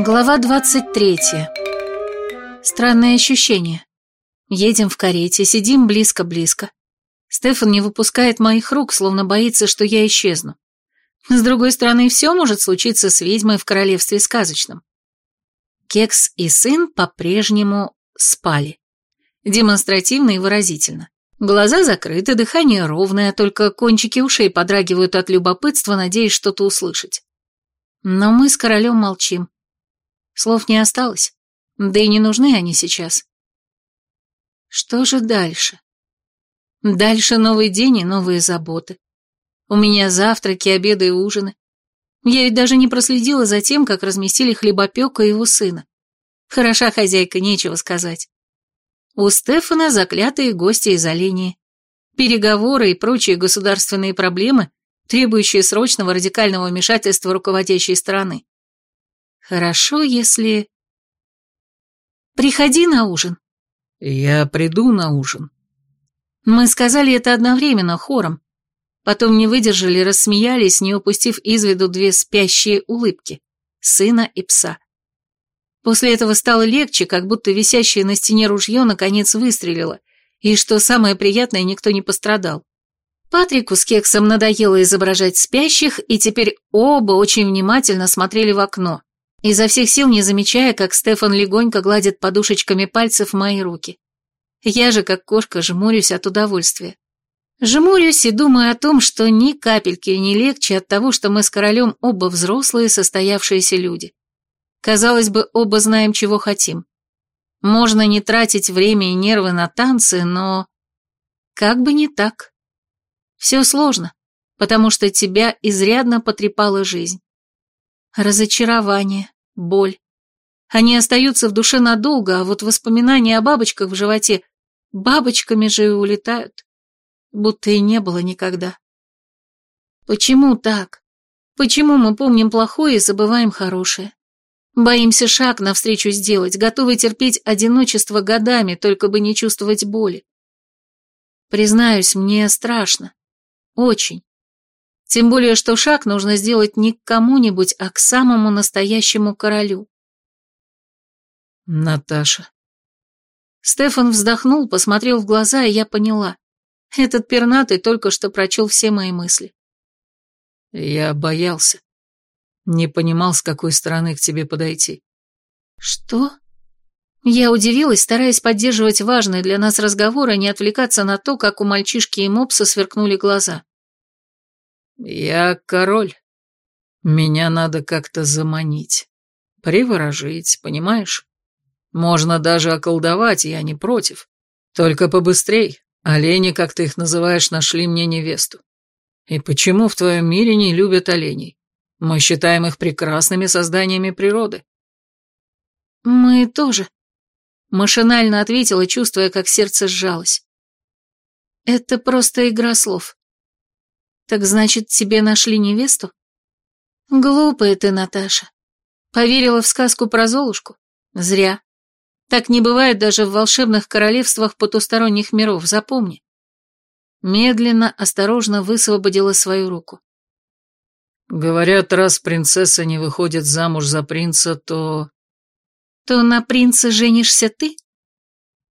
Глава 23. Странное ощущение. Едем в карете, сидим близко-близко. Стефан не выпускает моих рук, словно боится, что я исчезну. С другой стороны, все может случиться с ведьмой в королевстве сказочном. Кекс и сын по-прежнему спали. Демонстративно и выразительно. Глаза закрыты, дыхание ровное, только кончики ушей подрагивают от любопытства, надеясь что-то услышать. Но мы с королем молчим. Слов не осталось, да и не нужны они сейчас. Что же дальше? Дальше новый день и новые заботы. У меня завтраки, обеды и ужины. Я ведь даже не проследила за тем, как разместили хлебопека и его сына. Хороша хозяйка, нечего сказать. У Стефана заклятые гости из Олении. Переговоры и прочие государственные проблемы, требующие срочного радикального вмешательства руководящей страны. Хорошо, если... Приходи на ужин. Я приду на ужин. Мы сказали это одновременно, хором. Потом не выдержали, рассмеялись, не упустив из виду две спящие улыбки — сына и пса. После этого стало легче, как будто висящее на стене ружье наконец выстрелило, и, что самое приятное, никто не пострадал. Патрику с Кексом надоело изображать спящих, и теперь оба очень внимательно смотрели в окно, изо всех сил не замечая, как Стефан легонько гладит подушечками пальцев мои руки. Я же, как кошка, жмурюсь от удовольствия. Жмурюсь и думаю о том, что ни капельки не легче от того, что мы с королем оба взрослые состоявшиеся люди. Казалось бы, оба знаем, чего хотим. Можно не тратить время и нервы на танцы, но... Как бы не так. Все сложно, потому что тебя изрядно потрепала жизнь. Разочарование, боль. Они остаются в душе надолго, а вот воспоминания о бабочках в животе бабочками же и улетают. Будто и не было никогда. Почему так? Почему мы помним плохое и забываем хорошее? Боимся шаг навстречу сделать, готовы терпеть одиночество годами, только бы не чувствовать боли. Признаюсь, мне страшно. Очень. Тем более, что шаг нужно сделать не к кому-нибудь, а к самому настоящему королю. Наташа. Стефан вздохнул, посмотрел в глаза, и я поняла. Этот пернатый только что прочел все мои мысли. Я боялся. Не понимал, с какой стороны к тебе подойти. Что? Я удивилась, стараясь поддерживать важный для нас разговор и не отвлекаться на то, как у мальчишки и мопса сверкнули глаза. Я король. Меня надо как-то заманить. Приворожить, понимаешь? Можно даже околдовать, я не против. Только побыстрей. Олени, как ты их называешь, нашли мне невесту. И почему в твоем мире не любят оленей? Мы считаем их прекрасными созданиями природы. Мы тоже. Машинально ответила, чувствуя, как сердце сжалось. Это просто игра слов. Так значит, тебе нашли невесту? Глупая ты, Наташа. Поверила в сказку про Золушку? Зря. Так не бывает даже в волшебных королевствах потусторонних миров, запомни. Медленно, осторожно высвободила свою руку. Говорят, раз принцесса не выходит замуж за принца, то... То на принца женишься ты?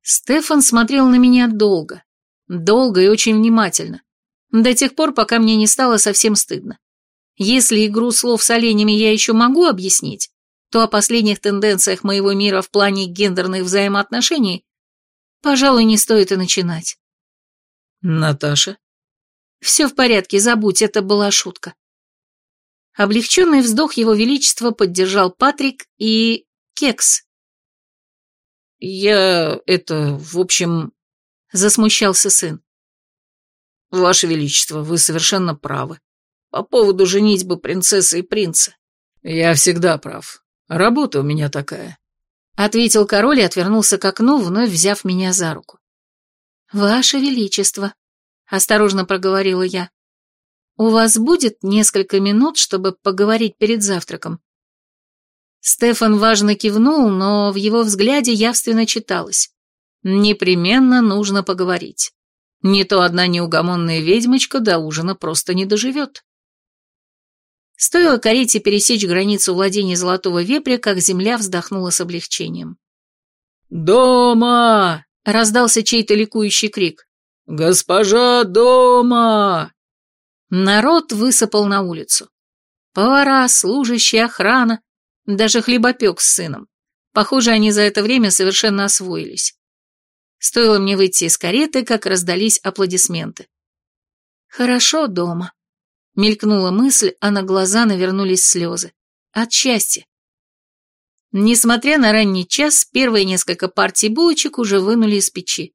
Стефан смотрел на меня долго. Долго и очень внимательно. До тех пор, пока мне не стало совсем стыдно. Если игру слов с оленями я еще могу объяснить, то о последних тенденциях моего мира в плане гендерных взаимоотношений, пожалуй, не стоит и начинать. Наташа? Все в порядке, забудь, это была шутка. Облегченный вздох его величества поддержал Патрик и... Кекс. «Я... это... в общем...» — засмущался сын. «Ваше Величество, вы совершенно правы. По поводу женитьбы принцессы и принца. Я всегда прав. Работа у меня такая», — ответил король и отвернулся к окну, вновь взяв меня за руку. «Ваше Величество», — осторожно проговорила я, «У вас будет несколько минут, чтобы поговорить перед завтраком?» Стефан важно кивнул, но в его взгляде явственно читалось. «Непременно нужно поговорить. Не то одна неугомонная ведьмочка до ужина просто не доживет». Стоило карете пересечь границу владения Золотого Вепря, как земля вздохнула с облегчением. «Дома!» — раздался чей-то ликующий крик. «Госпожа дома!» Народ высыпал на улицу. Повара, служащие, охрана, даже хлебопек с сыном. Похоже, они за это время совершенно освоились. Стоило мне выйти из кареты, как раздались аплодисменты. «Хорошо дома», — мелькнула мысль, а на глаза навернулись слезы. От счастья. Несмотря на ранний час, первые несколько партий булочек уже вынули из печи.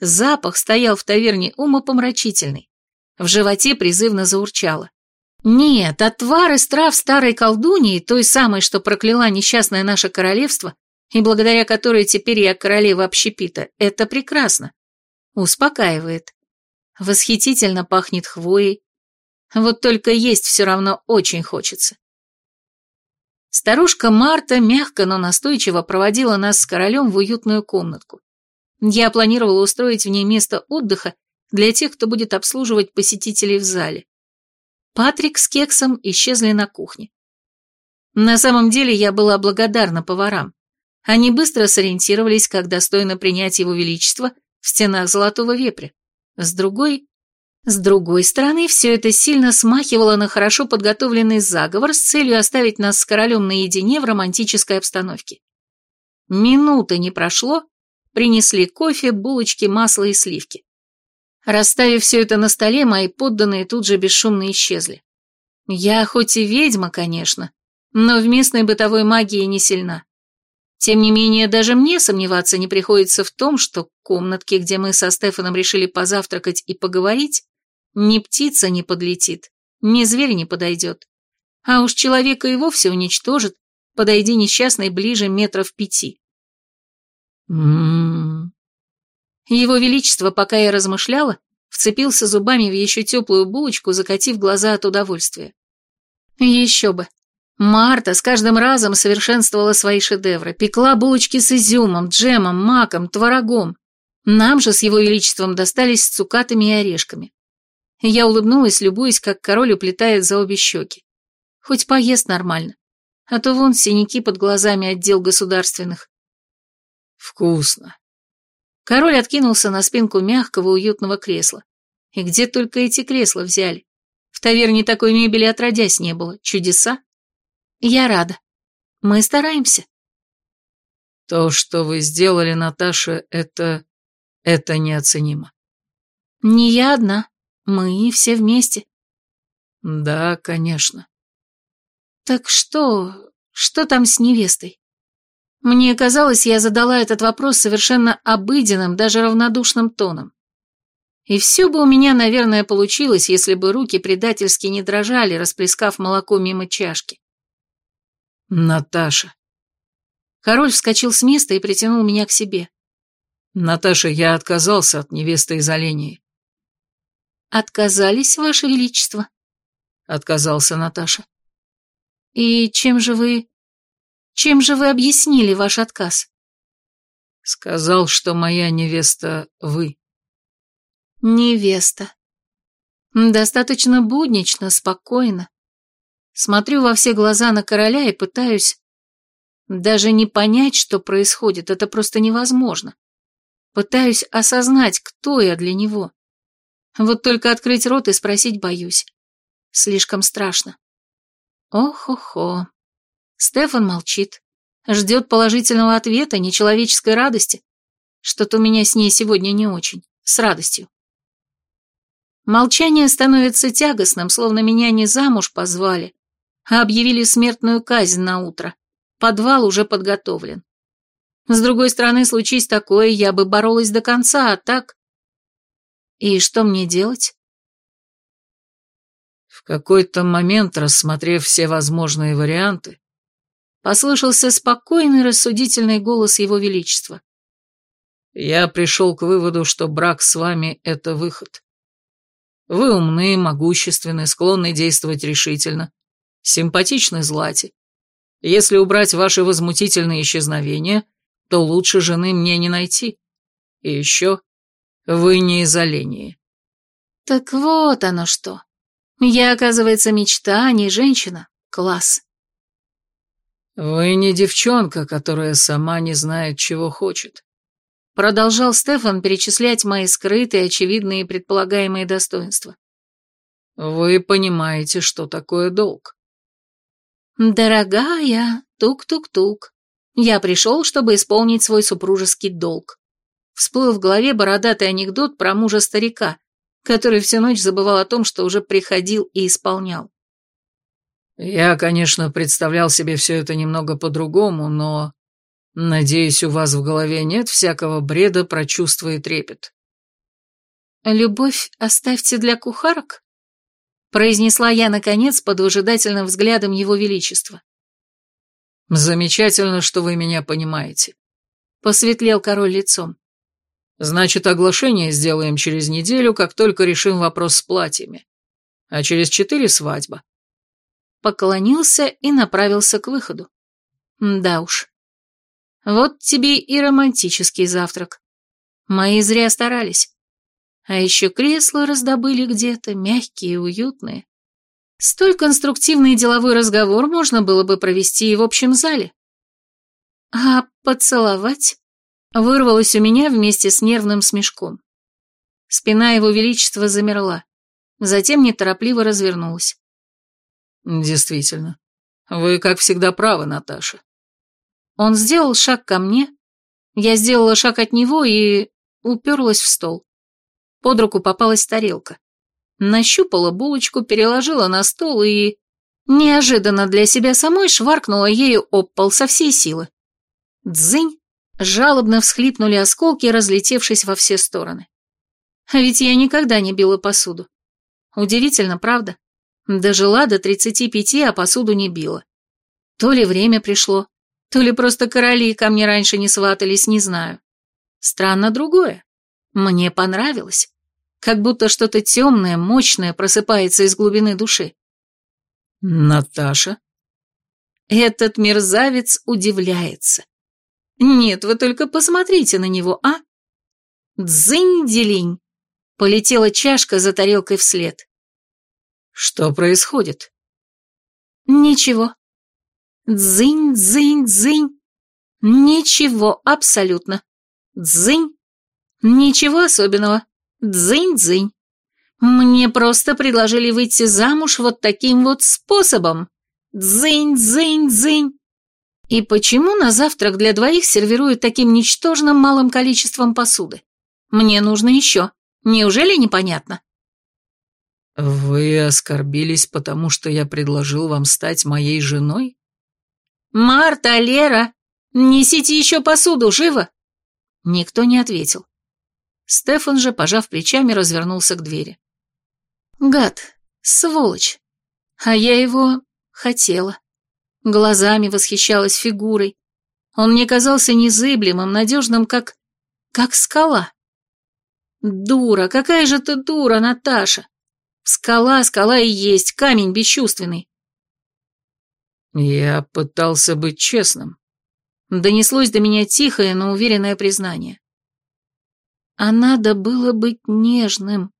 Запах стоял в таверне умопомрачительный. В животе призывно заурчало. Нет, отвар из трав старой колдуньи, той самой, что прокляла несчастное наше королевство, и благодаря которой теперь я королева общепита, это прекрасно. Успокаивает. Восхитительно пахнет хвоей. Вот только есть все равно очень хочется. Старушка Марта мягко, но настойчиво проводила нас с королем в уютную комнатку. Я планировала устроить в ней место отдыха для тех, кто будет обслуживать посетителей в зале. Патрик с Кексом исчезли на кухне. На самом деле я была благодарна поварам. Они быстро сориентировались, как достойно принять его величество в стенах Золотого Вепря. С другой... С другой стороны, все это сильно смахивало на хорошо подготовленный заговор с целью оставить нас с королем наедине в романтической обстановке. Минуты не прошло, принесли кофе, булочки, масло и сливки. Расставив все это на столе, мои подданные тут же бесшумно исчезли. Я хоть и ведьма, конечно, но в местной бытовой магии не сильна. Тем не менее, даже мне сомневаться не приходится в том, что комнатки, где мы со Стефаном решили позавтракать и поговорить, ни птица не подлетит, ни зверь не подойдет. А уж человека и вовсе уничтожит, подойди несчастный ближе метров пяти. М-м-м. Его Величество, пока я размышляла, вцепился зубами в еще теплую булочку, закатив глаза от удовольствия. Еще бы. Марта с каждым разом совершенствовала свои шедевры, пекла булочки с изюмом, джемом, маком, творогом. Нам же с его величеством достались с цукатами и орешками. Я улыбнулась, любуясь, как король уплетает за обе щеки. Хоть поест нормально, а то вон синяки под глазами отдел государственных. Вкусно. Король откинулся на спинку мягкого уютного кресла. И где только эти кресла взяли? В таверне такой мебели отродясь не было. Чудеса? Я рада. Мы стараемся. То, что вы сделали, Наташа, это... это неоценимо. Не я одна. Мы все вместе. Да, конечно. Так что... что там с невестой? Мне казалось, я задала этот вопрос совершенно обыденным, даже равнодушным тоном. И все бы у меня, наверное, получилось, если бы руки предательски не дрожали, расплескав молоко мимо чашки. Наташа. Король вскочил с места и притянул меня к себе. Наташа, я отказался от невесты из оленей. Отказались, Ваше Величество? Отказался Наташа. И чем же вы... Чем же вы объяснили ваш отказ? Сказал, что моя невеста вы. Невеста. Достаточно буднично, спокойно. Смотрю во все глаза на короля и пытаюсь... Даже не понять, что происходит, это просто невозможно. Пытаюсь осознать, кто я для него. Вот только открыть рот и спросить боюсь. Слишком страшно. Ох-охо. Стефан молчит. Ждет положительного ответа, нечеловеческой радости. Что-то у меня с ней сегодня не очень. С радостью. Молчание становится тягостным, словно меня не замуж позвали, объявили смертную казнь на утро. Подвал уже подготовлен. С другой стороны, случись такое, я бы боролась до конца, а так... И что мне делать? В какой-то момент, рассмотрев все возможные варианты, Послышался спокойный, рассудительный голос его величества. «Я пришел к выводу, что брак с вами — это выход. Вы умны, могущественны, склонны действовать решительно, симпатичны злате. Если убрать ваши возмутительные исчезновения, то лучше жены мне не найти. И еще, вы не из оленей». «Так вот оно что. Я, оказывается, мечта, а не женщина. Класс. «Вы не девчонка, которая сама не знает, чего хочет», продолжал Стефан перечислять мои скрытые, очевидные и предполагаемые достоинства. «Вы понимаете, что такое долг». «Дорогая, тук-тук-тук, я пришел, чтобы исполнить свой супружеский долг». Всплыл в голове бородатый анекдот про мужа-старика, который всю ночь забывал о том, что уже приходил и исполнял. «Я, конечно, представлял себе все это немного по-другому, но, надеюсь, у вас в голове нет всякого бреда про чувства и трепет». «Любовь оставьте для кухарок?» Произнесла я, наконец, под выжидательным взглядом его величества. «Замечательно, что вы меня понимаете», — посветлел король лицом. «Значит, оглашение сделаем через неделю, как только решим вопрос с платьями. А через четыре свадьба». Поклонился и направился к выходу. Да уж. Вот тебе и романтический завтрак. Мои зря старались. А еще кресла раздобыли где-то, мягкие и уютные. Столь конструктивный деловой разговор можно было бы провести и в общем зале. А поцеловать вырвалось у меня вместе с нервным смешком. Спина его величества замерла, затем неторопливо развернулась. «Действительно, вы, как всегда, правы, Наташа». Он сделал шаг ко мне, я сделала шаг от него и уперлась в стол. Под руку попалась тарелка. Нащупала булочку, переложила на стол и... Неожиданно для себя самой шваркнула ею об пол со всей силы. Дзынь! Жалобно всхлипнули осколки, разлетевшись во все стороны. А ведь я никогда не била посуду. Удивительно, правда? Дожила до тридцати пяти, а посуду не била. То ли время пришло, то ли просто короли ко мне раньше не сватались, не знаю. Странно другое. Мне понравилось. Как будто что-то темное, мощное просыпается из глубины души. «Наташа?» Этот мерзавец удивляется. Нет, вы только посмотрите на него, а? Дзынь-делинь. Полетела чашка за тарелкой вслед. Что происходит? Ничего. Дзынь-дзынь-дзынь. Ничего абсолютно. Дзынь. Ничего особенного. Дзынь-дзынь. Мне просто предложили выйти замуж вот таким вот способом. Дзынь-дзынь-дзынь. И почему на завтрак для двоих сервируют таким ничтожным малым количеством посуды? Мне нужно еще. Неужели непонятно? Вы оскорбились, потому что я предложил вам стать моей женой? Марта, Лера, несите еще посуду, живо! Никто не ответил. Стефан же, пожав плечами, развернулся к двери. Гад, сволочь. А я его хотела. Глазами восхищалась фигурой. Он мне казался незыблемым, надежным, как... как скала. Дура, какая же ты дура, Наташа. Скала, скала и есть, камень бесчувственный. Я пытался быть честным. Донеслось до меня тихое, но уверенное признание. А надо было быть нежным.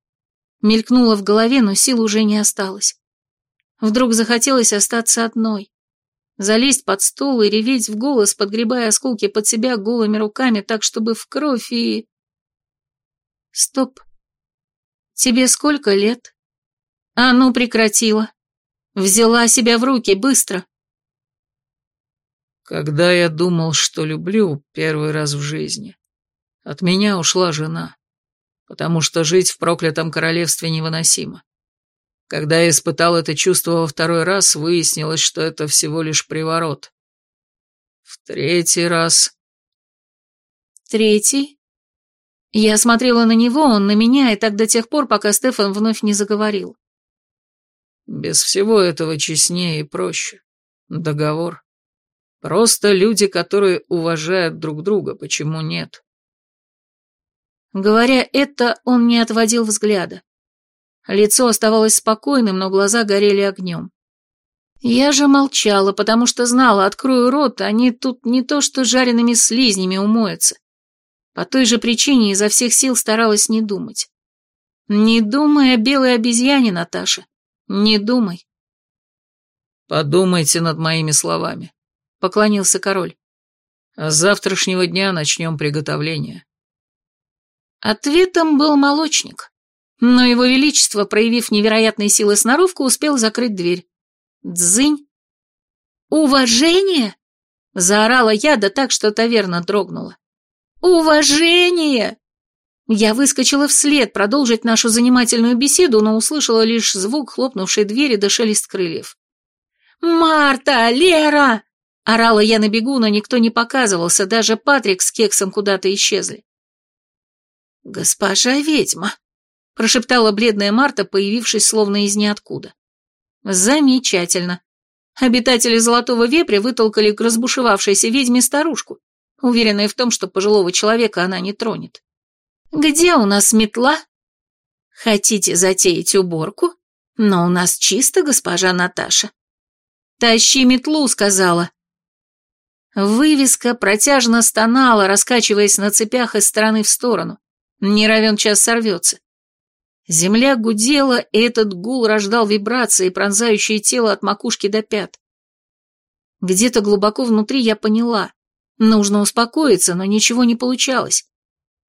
Мелькнуло в голове, но сил уже не осталось. Вдруг захотелось остаться одной. Залезть под стол и реветь в голос, подгребая осколки под себя голыми руками, так, чтобы в кровь и... Стоп. Тебе сколько лет? А ну, прекратила. Взяла себя в руки, быстро. Когда я думал, что люблю первый раз в жизни, от меня ушла жена, потому что жить в проклятом королевстве невыносимо. Когда я испытал это чувство во второй раз, выяснилось, что это всего лишь приворот. В третий раз... Третий? Я смотрела на него, он на меня, и так до тех пор, пока Стефан вновь не заговорил. Без всего этого честнее и проще. Договор. Просто люди, которые уважают друг друга, почему нет? Говоря это, он не отводил взгляда. Лицо оставалось спокойным, но глаза горели огнем. Я же молчала, потому что знала, открою рот, они тут не то что жареными слизнями умоются. По той же причине изо всех сил старалась не думать. Не думай о белой обезьяне, Наташа. Не думай. Подумайте над моими словами, поклонился король. С завтрашнего дня начнем приготовление. Ответом был молочник, но его величество, проявив невероятные силы сноровку, успел закрыть дверь. Дзынь. «Уважение?» — заорала я, да так, что таверна дрогнула. «Уважение!» Я выскочила вслед продолжить нашу занимательную беседу, но услышала лишь звук хлопнувшей двери да шелест крыльев. «Марта! Лера!» — орала я на бегу, но никто не показывался, даже Патрик с кексом куда-то исчезли. «Госпожа ведьма!» — прошептала бледная Марта, появившись словно из ниоткуда. «Замечательно. Обитатели Золотого Вепря вытолкали к разбушевавшейся ведьме старушку, уверенная в том, что пожилого человека она не тронет. «Где у нас метла?» «Хотите затеять уборку? Но у нас чисто, госпожа Наташа». «Тащи метлу», — сказала. Вывеска протяжно стонала, раскачиваясь на цепях из стороны в сторону. Не равен час сорвется. Земля гудела, и этот гул рождал вибрации, пронзающие тело от макушки до пят. Где-то глубоко внутри я поняла. Нужно успокоиться, но ничего не получалось.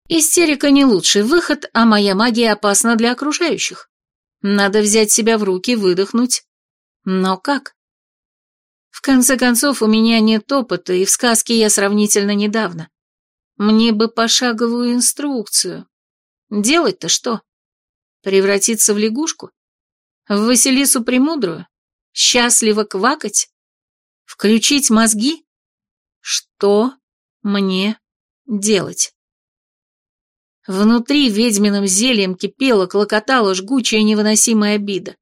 Истерика не лучший выход, а моя магия опасна для окружающих. Надо взять себя в руки, выдохнуть. Но как? В конце концов, у меня нет опыта, и в сказке я сравнительно недавно. Мне бы пошаговую инструкцию. Делать-то что? Превратиться в лягушку? В Василису Премудрую? Счастливо квакать? Включить мозги? Что мне делать? Внутри ведьминым зельем кипела, клокотала жгучая невыносимая обида.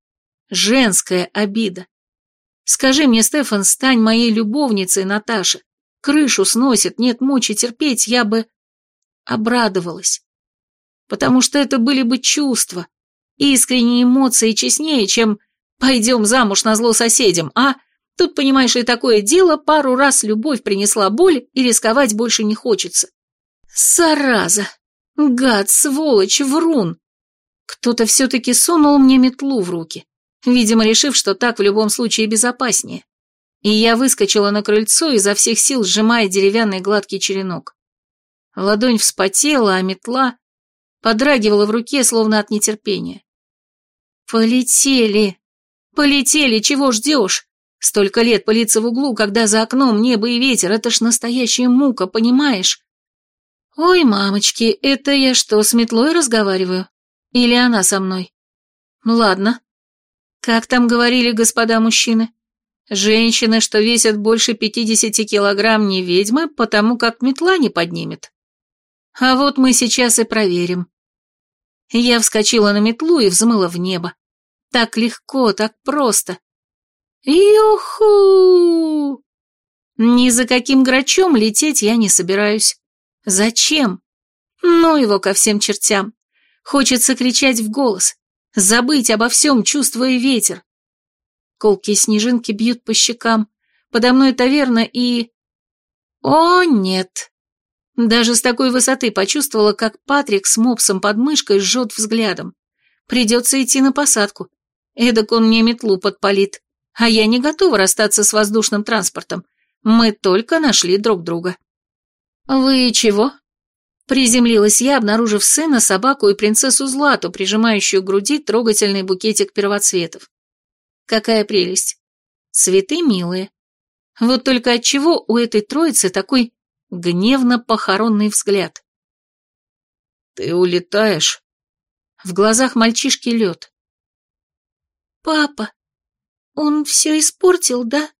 Женская обида. Скажи мне, Стефан, стань моей любовницей, Наташа. Крышу сносит, нет мочи терпеть, я бы обрадовалась. Потому что это были бы чувства, искренние эмоции честнее, чем «пойдем замуж на зло соседям», а тут, понимаешь, и такое дело, пару раз любовь принесла боль, и рисковать больше не хочется. Зараза! Гад, сволочь, врун! Кто-то все-таки сунул мне метлу в руки, видимо, решив, что так в любом случае безопаснее. И я выскочила на крыльцо, изо всех сил сжимая деревянный гладкий черенок. Ладонь вспотела, а метла подрагивала в руке, словно от нетерпения. «Полетели! Полетели! Чего ждешь? Столько лет пылиться в углу, когда за окном небо и ветер, это ж настоящая мука, понимаешь? «Ой, мамочки, это я что, с метлой разговариваю? Или она со мной? Ладно. Как там говорили господа мужчины? Женщины, что весят больше пятидесяти килограмм, не ведьмы, потому как метла не поднимет. А вот мы сейчас и проверим». Я вскочила на метлу и взмыла в небо. Так легко, так просто. Юху! Ни за каким грачом лететь я не собираюсь. Зачем? Ну его ко всем чертям. Хочется кричать в голос, забыть обо всем, чувствуя ветер. Колкие снежинки бьют по щекам, подо мной таверна и... О, нет. Даже с такой высоты почувствовала, как Патрик с мопсом под мышкой жжет взглядом. Придется идти на посадку. Эдак он мне метлу подпалит. А я не готова расстаться с воздушным транспортом. Мы только нашли друг друга. «Вы чего?» Приземлилась я, обнаружив сына, собаку и принцессу Злату, прижимающую к груди трогательный букетик первоцветов. Какая прелесть. Цветы милые. Вот только отчего у этой троицы такой гневно-похоронный взгляд? «Ты улетаешь?» В глазах мальчишки лед. «Папа, он все испортил, да?»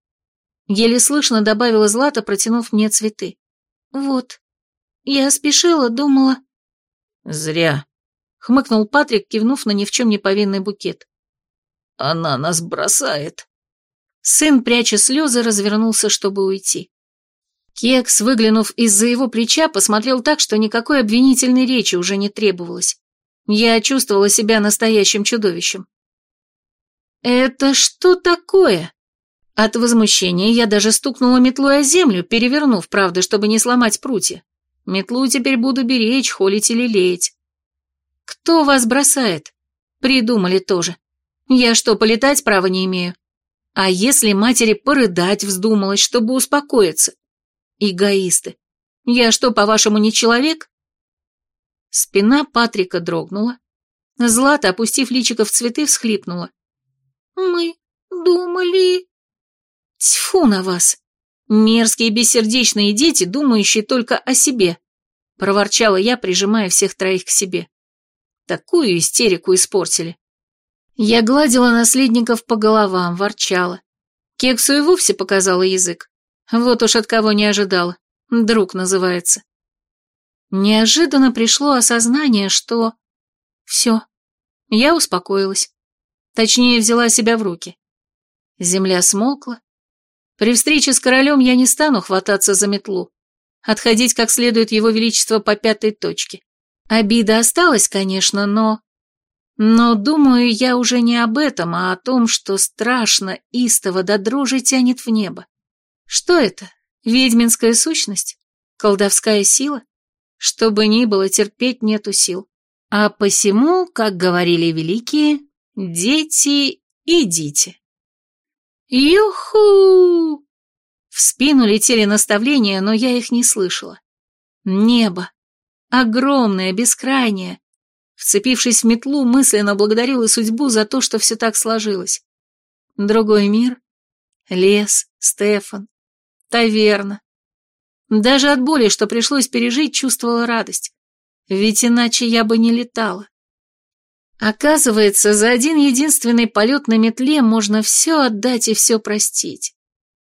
Еле слышно добавила Злата, протянув мне цветы. «Вот. Я спешила, думала...» «Зря», — хмыкнул Патрик, кивнув на ни в чем не повинный букет. «Она нас бросает». Сын, пряча слезы, развернулся, чтобы уйти. Кекс, выглянув из-за его плеча, посмотрел так, что никакой обвинительной речи уже не требовалось. Я чувствовала себя настоящим чудовищем. «Это что такое?» От возмущения я даже стукнула метлой о землю, перевернув, правда, чтобы не сломать прутья. Метлу теперь буду беречь, холить или леять. Кто вас бросает? Придумали тоже. Я что, полетать права не имею? А если матери порыдать вздумалось, чтобы успокоиться? Эгоисты. Я что, по-вашему, не человек? Спина Патрика дрогнула. Злата, опустив личико в цветы, всхлипнула. «Мы думали...» «Тьфу на вас! Мерзкие бессердечные дети, думающие только о себе!» Проворчала я, прижимая всех троих к себе. Такую истерику испортили. Я гладила наследников по головам, ворчала. Кексу и вовсе показала язык. Вот уж от кого не ожидала. Друг называется. Неожиданно пришло осознание, что... Все. Я успокоилась. Точнее, взяла себя в руки. Земля смолкла. При встрече с королем я не стану хвататься за метлу. Отходить как следует его величество по пятой точке. Обида осталась, конечно, но... Но, думаю, я уже не об этом, а о том, что страшно, истово до дрожи тянет в небо. Что это? Ведьминская сущность? Колдовская сила? Что бы ни было, терпеть нету сил. А посему, как говорили великие, дети, идите. Юху! В спину летели наставления, но я их не слышала. Небо. Огромное, бескрайнее. Вцепившись в метлу, мысленно благодарила судьбу за то, что все так сложилось. Другой мир. Лес, Стефан, таверна. Даже от боли, что пришлось пережить, чувствовала радость. Ведь иначе я бы не летала. Оказывается, за один единственный полет на метле можно все отдать и все простить.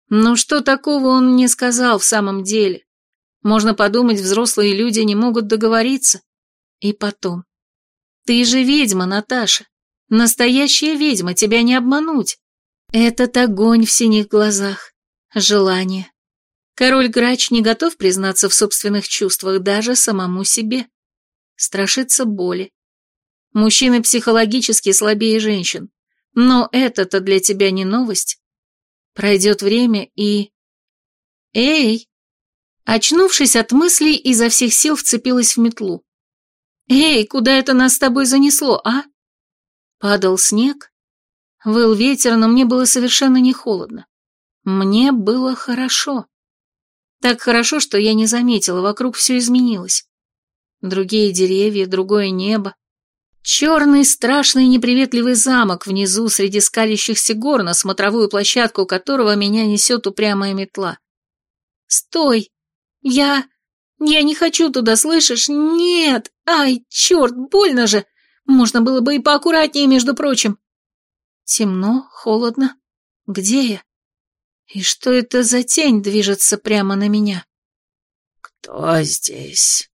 Но что такого он не сказал в самом деле? Можно подумать, взрослые люди не могут договориться. И потом. Ты же ведьма, Наташа. Настоящая ведьма, тебя не обмануть. Этот огонь в синих глазах. Желание. Король Грач не готов признаться в собственных чувствах даже самому себе. Страшится боли. Мужчины психологически слабее женщин. Но это-то для тебя не новость. Пройдет время и... Эй! Очнувшись от мыслей, изо всех сил вцепилась в метлу. Эй, куда это нас с тобой занесло, а? Падал снег. Выл ветер, но мне было совершенно не холодно. Мне было хорошо. Так хорошо, что я не заметила, вокруг все изменилось. Другие деревья, другое небо. Черный, страшный, неприветливый замок внизу среди скалящихся гор, на смотровую площадку которого меня несет упрямая метла. «Стой! Я... я не хочу туда, слышишь? Нет! Ай, черт, больно же! Можно было бы и поаккуратнее, между прочим!» Темно, холодно. Где я? И что это за тень движется прямо на меня? «Кто здесь?»